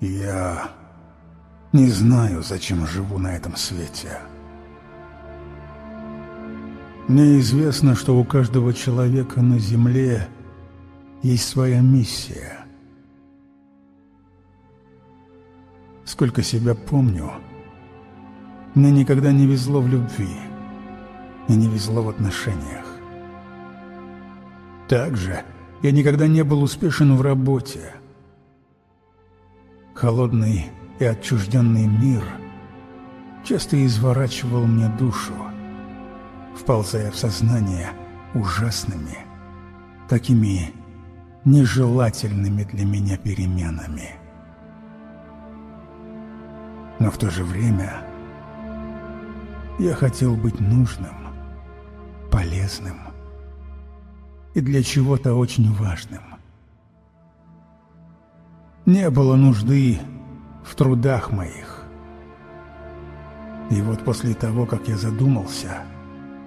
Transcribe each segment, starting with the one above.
Я не знаю, зачем живу на этом свете. Мне известно, что у каждого человека на Земле есть своя миссия. Сколько себя помню, мне никогда не везло в любви и не везло в отношениях. Также я никогда не был успешен в работе. Холодный и отчужденный мир часто изворачивал мне душу, вползая в сознание ужасными, такими нежелательными для меня переменами. Но в то же время я хотел быть нужным, полезным и для чего-то очень важным. Не было нужды в трудах моих. И вот после того, как я задумался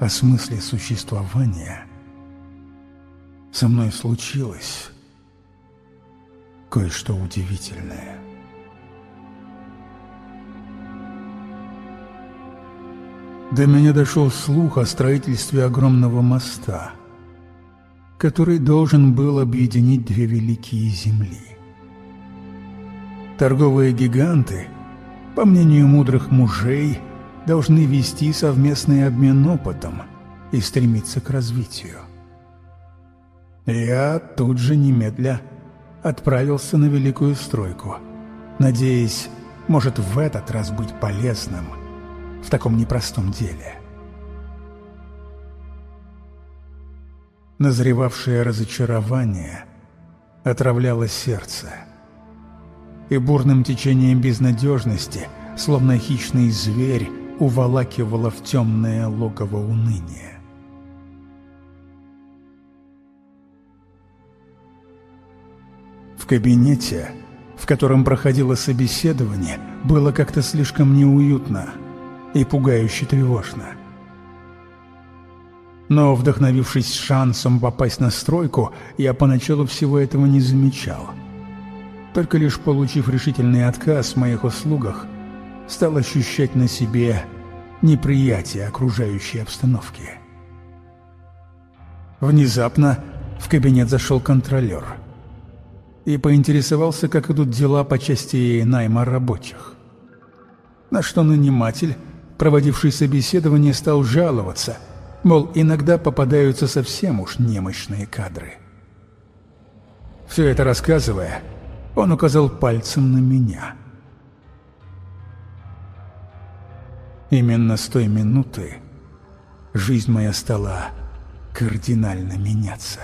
о смысле существования, со мной случилось кое-что удивительное. До меня дошел слух о строительстве огромного моста, который должен был объединить две великие земли. Торговые гиганты, по мнению мудрых мужей, должны вести совместный обмен опытом и стремиться к развитию. Я тут же немедля отправился на великую стройку, надеясь, может, в этот раз быть полезным – в таком непростом деле. Назревавшее разочарование отравляло сердце, и бурным течением безнадежности, словно хищный зверь, уволакивало в темное логово уныния. В кабинете, в котором проходило собеседование, было как-то слишком неуютно – и пугающе тревожно. Но, вдохновившись шансом попасть на стройку, я поначалу всего этого не замечал. Только лишь получив решительный отказ в моих услугах, стал ощущать на себе неприятие окружающей обстановки. Внезапно в кабинет зашел контролер и поинтересовался, как идут дела по части найма рабочих. На что наниматель проводивший собеседование, стал жаловаться, мол, иногда попадаются совсем уж немощные кадры. Все это рассказывая, он указал пальцем на меня. Именно с той минуты жизнь моя стала кардинально меняться.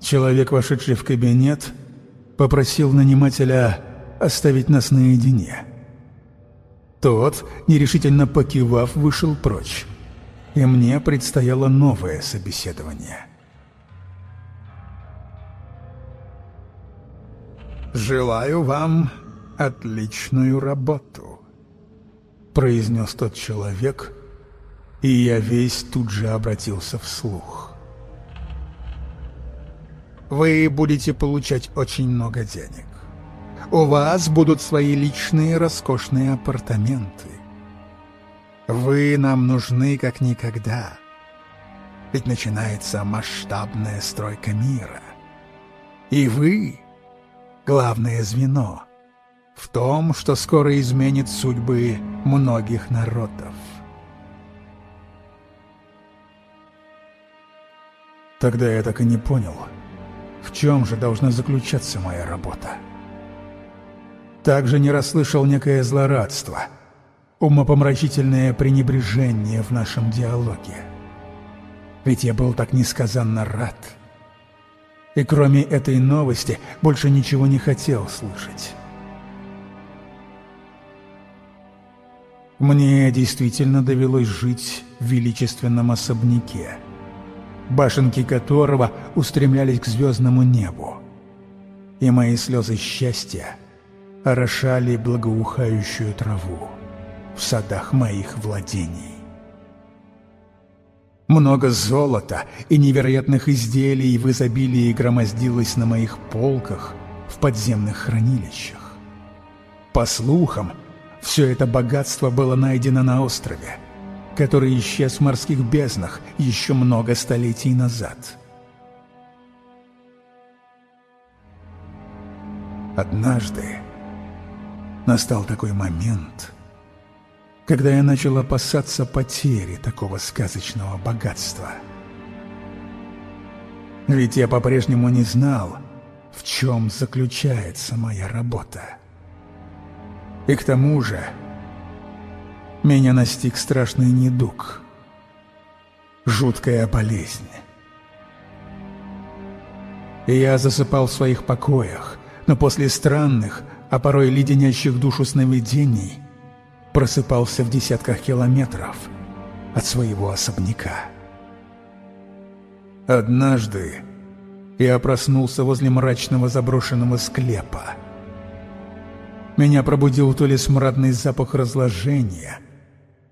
Человек, вошедший в кабинет, попросил нанимателя оставить нас наедине – тот, нерешительно покивав, вышел прочь. И мне предстояло новое собеседование. «Желаю вам отличную работу», — произнес тот человек, и я весь тут же обратился вслух. «Вы будете получать очень много денег у вас будут свои личные роскошные апартаменты. Вы нам нужны как никогда. Ведь начинается масштабная стройка мира. И вы — главное звено в том, что скоро изменит судьбы многих народов. Тогда я так и не понял, в чем же должна заключаться моя работа также не расслышал некое злорадство, умопомрачительное пренебрежение в нашем диалоге. Ведь я был так несказанно рад. И кроме этой новости больше ничего не хотел слышать. Мне действительно довелось жить в величественном особняке, башенки которого устремлялись к звездному небу. И мои слезы счастья — орошали благоухающую траву в садах моих владений. Много золота и невероятных изделий в изобилии громоздилось на моих полках в подземных хранилищах. По слухам, все это богатство было найдено на острове, который исчез в морских безднах еще много столетий назад. Однажды настал такой момент, когда я начал опасаться потери такого сказочного богатства. Ведь я по-прежнему не знал, в чем заключается моя работа. И к тому же меня настиг страшный недуг, жуткая болезнь. И я засыпал в своих покоях, но после странных, а порой леденящих душу сновидений просыпался в десятках километров от своего особняка. Однажды я проснулся возле мрачного заброшенного склепа. Меня пробудил то ли смрадный запах разложения,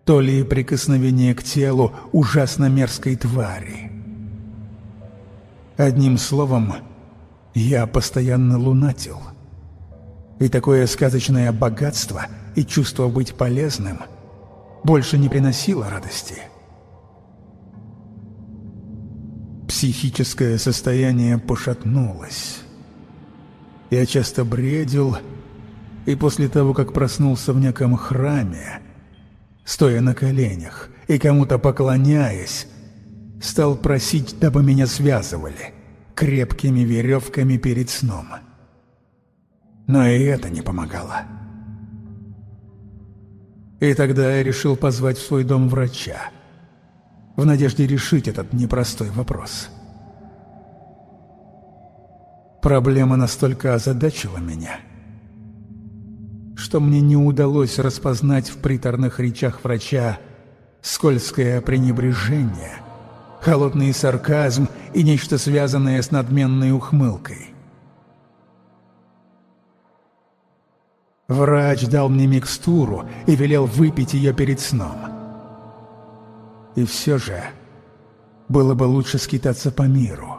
то ли прикосновение к телу ужасно мерзкой твари. Одним словом, я постоянно лунатил — и такое сказочное богатство и чувство быть полезным больше не приносило радости. Психическое состояние пошатнулось. Я часто бредил, и после того, как проснулся в неком храме, стоя на коленях и кому-то поклоняясь, стал просить, дабы меня связывали крепкими веревками перед сном — но и это не помогало. И тогда я решил позвать в свой дом врача, в надежде решить этот непростой вопрос. Проблема настолько озадачила меня, что мне не удалось распознать в приторных речах врача скользкое пренебрежение, холодный сарказм и нечто связанное с надменной ухмылкой. Врач дал мне микстуру и велел выпить ее перед сном. И все же было бы лучше скитаться по миру,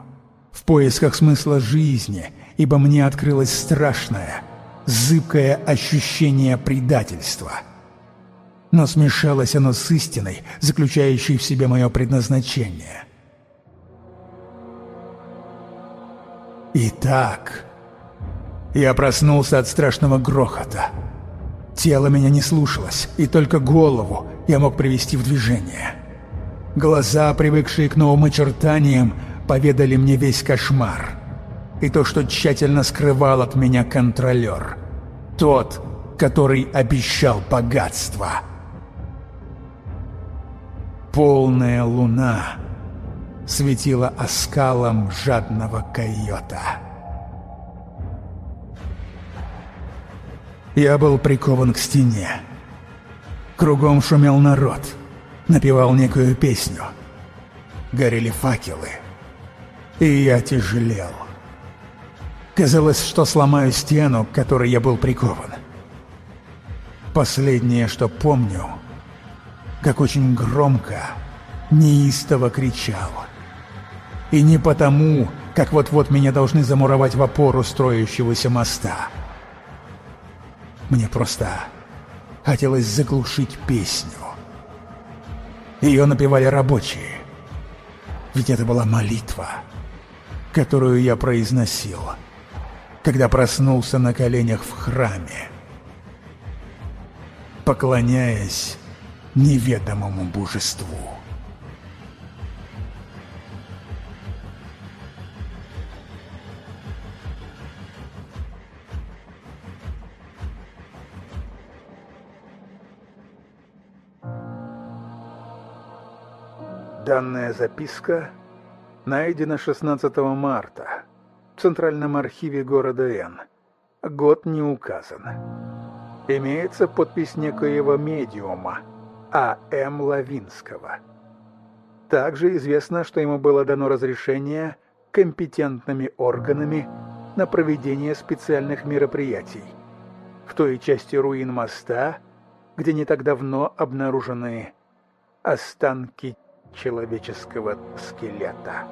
в поисках смысла жизни, ибо мне открылось страшное, зыбкое ощущение предательства. Но смешалось оно с истиной, заключающей в себе мое предназначение. Итак... Я проснулся от страшного грохота. Тело меня не слушалось, и только голову я мог привести в движение. Глаза, привыкшие к новым очертаниям, поведали мне весь кошмар. И то, что тщательно скрывал от меня контролер. Тот, который обещал богатство. Полная луна светила оскалом жадного койота. Я был прикован к стене. Кругом шумел народ, напевал некую песню. Горели факелы, и я тяжелел. Казалось, что сломаю стену, к которой я был прикован. Последнее, что помню, как очень громко, неистово кричал. И не потому, как вот-вот меня должны замуровать в опору строящегося моста — мне просто хотелось заглушить песню. Ее напевали рабочие. Ведь это была молитва, которую я произносил, когда проснулся на коленях в храме, поклоняясь неведомому божеству. Данная записка найдена 16 марта в Центральном архиве города Н. Год не указан. Имеется подпись некоего медиума А.М. Лавинского. Также известно, что ему было дано разрешение компетентными органами на проведение специальных мероприятий в той части руин моста, где не так давно обнаружены останки человеческого скелета.